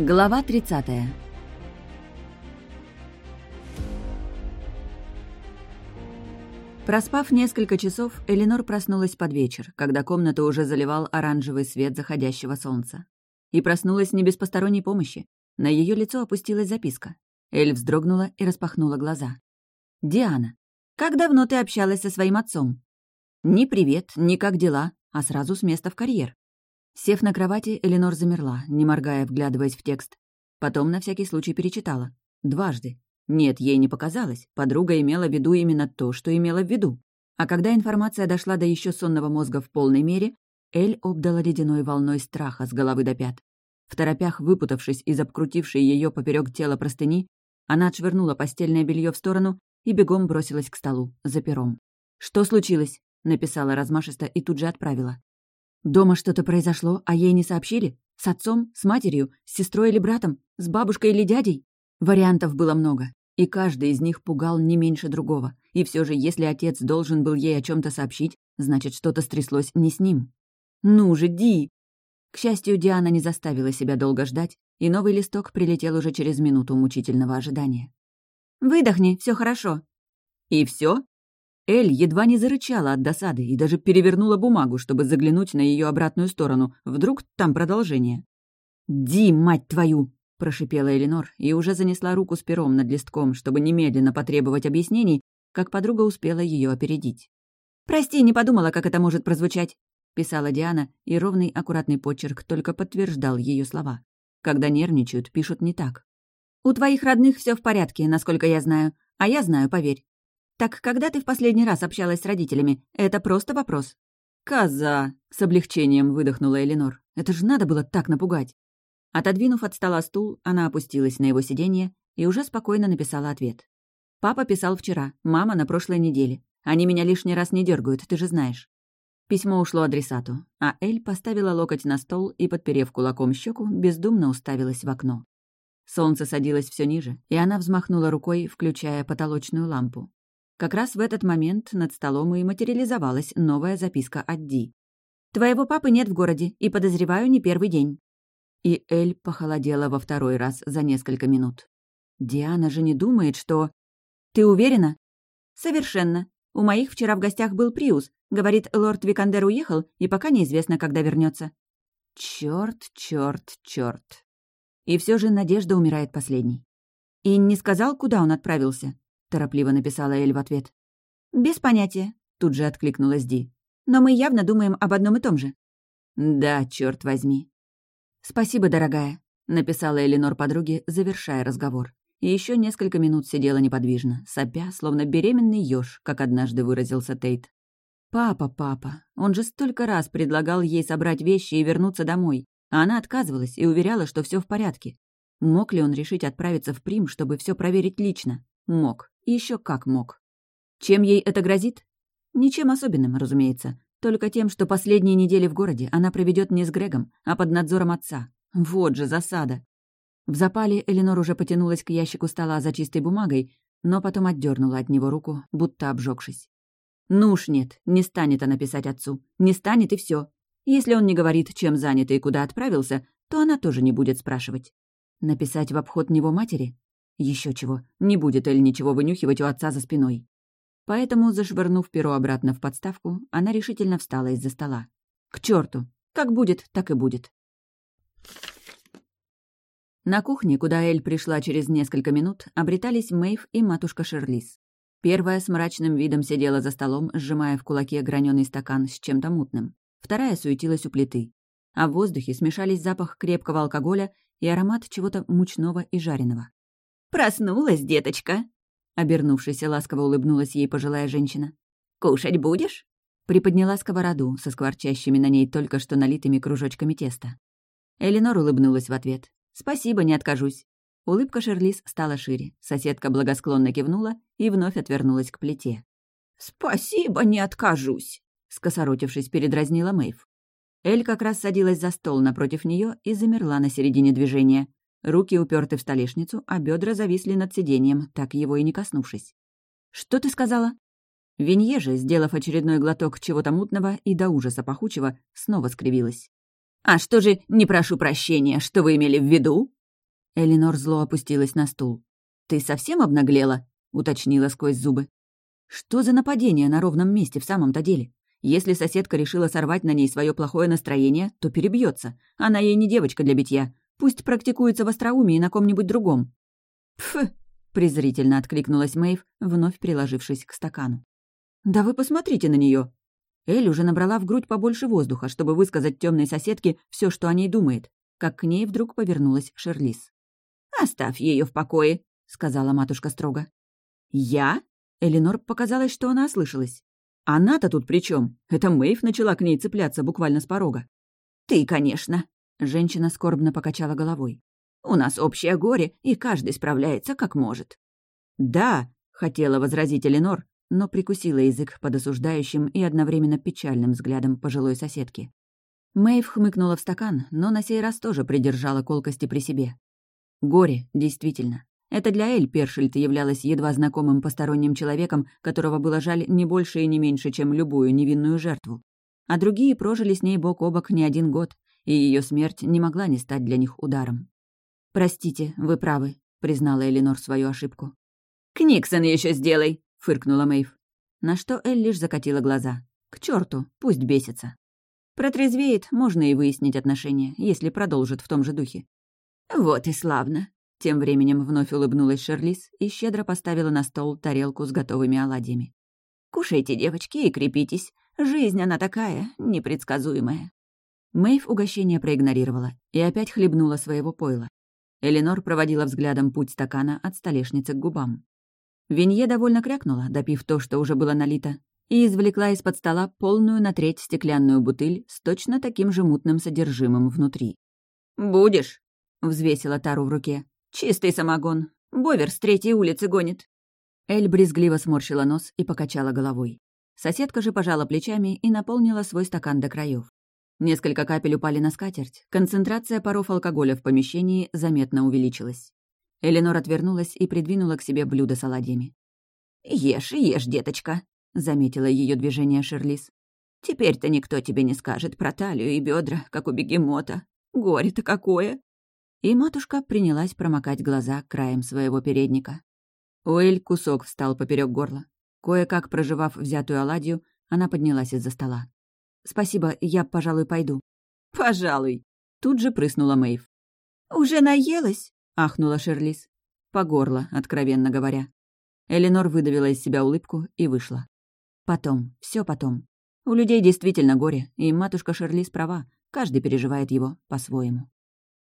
Глава 30 Проспав несколько часов, Эленор проснулась под вечер, когда комнату уже заливал оранжевый свет заходящего солнца. И проснулась не без посторонней помощи. На ее лицо опустилась записка. Эль вздрогнула и распахнула глаза. «Диана, как давно ты общалась со своим отцом?» «Ни привет, ни как дела, а сразу с места в карьер». Сев на кровати, Эленор замерла, не моргая, вглядываясь в текст. Потом на всякий случай перечитала. Дважды. Нет, ей не показалось. Подруга имела в виду именно то, что имела в виду. А когда информация дошла до еще сонного мозга в полной мере, Эль обдала ледяной волной страха с головы до пят. В торопях, выпутавшись из обкрутившей ее поперек тела простыни, она отшвырнула постельное белье в сторону и бегом бросилась к столу, за пером. «Что случилось?» — написала размашисто и тут же отправила. «Дома что-то произошло, а ей не сообщили? С отцом, с матерью, с сестрой или братом, с бабушкой или дядей?» Вариантов было много. И каждый из них пугал не меньше другого. И все же, если отец должен был ей о чем то сообщить, значит, что-то стряслось не с ним. «Ну же, Ди!» К счастью, Диана не заставила себя долго ждать, и новый листок прилетел уже через минуту мучительного ожидания. «Выдохни, все хорошо». «И все? Эль едва не зарычала от досады и даже перевернула бумагу, чтобы заглянуть на ее обратную сторону. Вдруг там продолжение. «Ди, мать твою!» прошипела Эленор и уже занесла руку с пером над листком, чтобы немедленно потребовать объяснений, как подруга успела ее опередить. «Прости, не подумала, как это может прозвучать», — писала Диана, и ровный аккуратный почерк только подтверждал ее слова. Когда нервничают, пишут не так. «У твоих родных все в порядке, насколько я знаю, а я знаю, поверь. Так когда ты в последний раз общалась с родителями? Это просто вопрос». «Коза!» — с облегчением выдохнула Эленор. «Это же надо было так напугать!» Отодвинув от стола стул, она опустилась на его сиденье и уже спокойно написала ответ. «Папа писал вчера, мама на прошлой неделе. Они меня лишний раз не дергают, ты же знаешь». Письмо ушло адресату, а Эль поставила локоть на стол и, подперев кулаком щеку, бездумно уставилась в окно. Солнце садилось все ниже, и она взмахнула рукой, включая потолочную лампу. Как раз в этот момент над столом и материализовалась новая записка от Ди. «Твоего папы нет в городе, и, подозреваю, не первый день. И Эль похолодела во второй раз за несколько минут. «Диана же не думает, что...» «Ты уверена?» «Совершенно. У моих вчера в гостях был Приус. Говорит, лорд Викандер уехал, и пока неизвестно, когда вернется. Черт, черт, черт. И все же Надежда умирает последней. «И не сказал, куда он отправился?» — торопливо написала Эль в ответ. «Без понятия», — тут же откликнулась Ди. «Но мы явно думаем об одном и том же». «Да, черт возьми. «Спасибо, дорогая», — написала Эленор подруге, завершая разговор. И еще несколько минут сидела неподвижно, сопя, словно беременный ёж, как однажды выразился Тейт. «Папа, папа, он же столько раз предлагал ей собрать вещи и вернуться домой, а она отказывалась и уверяла, что все в порядке. Мог ли он решить отправиться в Прим, чтобы все проверить лично? Мог. Еще как мог. Чем ей это грозит? Ничем особенным, разумеется. Только тем, что последние недели в городе она проведет не с Грегом, а под надзором отца. Вот же засада. В запале Эленор уже потянулась к ящику стола за чистой бумагой, но потом отдернула от него руку, будто обжегшись. Ну уж нет, не станет она писать отцу. Не станет и все. Если он не говорит, чем занят и куда отправился, то она тоже не будет спрашивать. Написать в обход него матери? Еще чего, не будет Эль ничего вынюхивать у отца за спиной. Поэтому, зашвырнув перо обратно в подставку, она решительно встала из-за стола. «К черту! Как будет, так и будет!» На кухне, куда Эль пришла через несколько минут, обретались Мэйв и матушка Шерлис. Первая с мрачным видом сидела за столом, сжимая в кулаке граненый стакан с чем-то мутным. Вторая суетилась у плиты. А в воздухе смешались запах крепкого алкоголя и аромат чего-то мучного и жареного. «Проснулась, деточка!» Обернувшись, ласково улыбнулась ей пожилая женщина. «Кушать будешь?» Приподняла сковороду со скворчащими на ней только что налитыми кружочками теста. Эленор улыбнулась в ответ. «Спасибо, не откажусь». Улыбка Шерлис стала шире. Соседка благосклонно кивнула и вновь отвернулась к плите. «Спасибо, не откажусь», — скосоротившись, передразнила Мэйв. Эль как раз садилась за стол напротив нее и замерла на середине движения, Руки уперты в столешницу, а бедра зависли над сиденьем, так его и не коснувшись. «Что ты сказала?» Винье же, сделав очередной глоток чего-то мутного и до ужаса пахучего, снова скривилась. «А что же, не прошу прощения, что вы имели в виду?» Элинор зло опустилась на стул. «Ты совсем обнаглела?» — уточнила сквозь зубы. «Что за нападение на ровном месте в самом-то деле? Если соседка решила сорвать на ней свое плохое настроение, то перебьется. Она ей не девочка для битья. Пусть практикуется в остроумии на ком-нибудь другом». «Пф!» — презрительно откликнулась Мэйв, вновь приложившись к стакану. «Да вы посмотрите на нее. Эль уже набрала в грудь побольше воздуха, чтобы высказать темной соседке все, что о ней думает, как к ней вдруг повернулась Шерлис. «Оставь ее в покое», — сказала матушка строго. «Я?» Эленор показалось, что она ослышалась. «Она-то тут при чем? Это Мэйв начала к ней цепляться буквально с порога». «Ты, конечно», — женщина скорбно покачала головой. «У нас общее горе, и каждый справляется как может». «Да», — хотела возразить Эленор, но прикусила язык под осуждающим и одновременно печальным взглядом пожилой соседки. Мэйв хмыкнула в стакан, но на сей раз тоже придержала колкости при себе. Горе, действительно. Это для Эль Першельд являлась едва знакомым посторонним человеком, которого было жаль не больше и не меньше, чем любую невинную жертву. А другие прожили с ней бок о бок не один год, и ее смерть не могла не стать для них ударом. «Простите, вы правы», — признала Элинор свою ошибку. «Книксон еще сделай!» — фыркнула Мэйв. На что Эль лишь закатила глаза. «К черту, пусть бесится». Протрезвеет, можно и выяснить отношения, если продолжит в том же духе. «Вот и славно!» Тем временем вновь улыбнулась Шерлис и щедро поставила на стол тарелку с готовыми оладьями. «Кушайте, девочки, и крепитесь. Жизнь она такая, непредсказуемая». Мэйв угощение проигнорировала и опять хлебнула своего пойла. Эленор проводила взглядом путь стакана от столешницы к губам. Винье довольно крякнула, допив то, что уже было налито, и извлекла из-под стола полную на треть стеклянную бутыль с точно таким же мутным содержимым внутри. «Будешь?» — взвесила тару в руке. «Чистый самогон. Бовер с третьей улицы гонит». Эль брезгливо сморщила нос и покачала головой. Соседка же пожала плечами и наполнила свой стакан до краев. Несколько капель упали на скатерть, концентрация паров алкоголя в помещении заметно увеличилась. Эленор отвернулась и придвинула к себе блюдо с оладьями. «Ешь, ешь, деточка», — заметила ее движение Шерлис. «Теперь-то никто тебе не скажет про талию и бедра, как у бегемота. Горе-то какое!» И матушка принялась промокать глаза краем своего передника. Уэль кусок встал поперек горла. Кое-как проживав взятую оладью, она поднялась из-за стола. «Спасибо, я, пожалуй, пойду». «Пожалуй», — тут же прыснула Мэйв. «Уже наелась?» ахнула Шерлис. По горло, откровенно говоря. Эленор выдавила из себя улыбку и вышла. Потом, все потом. У людей действительно горе, и матушка Шерлис права, каждый переживает его по-своему.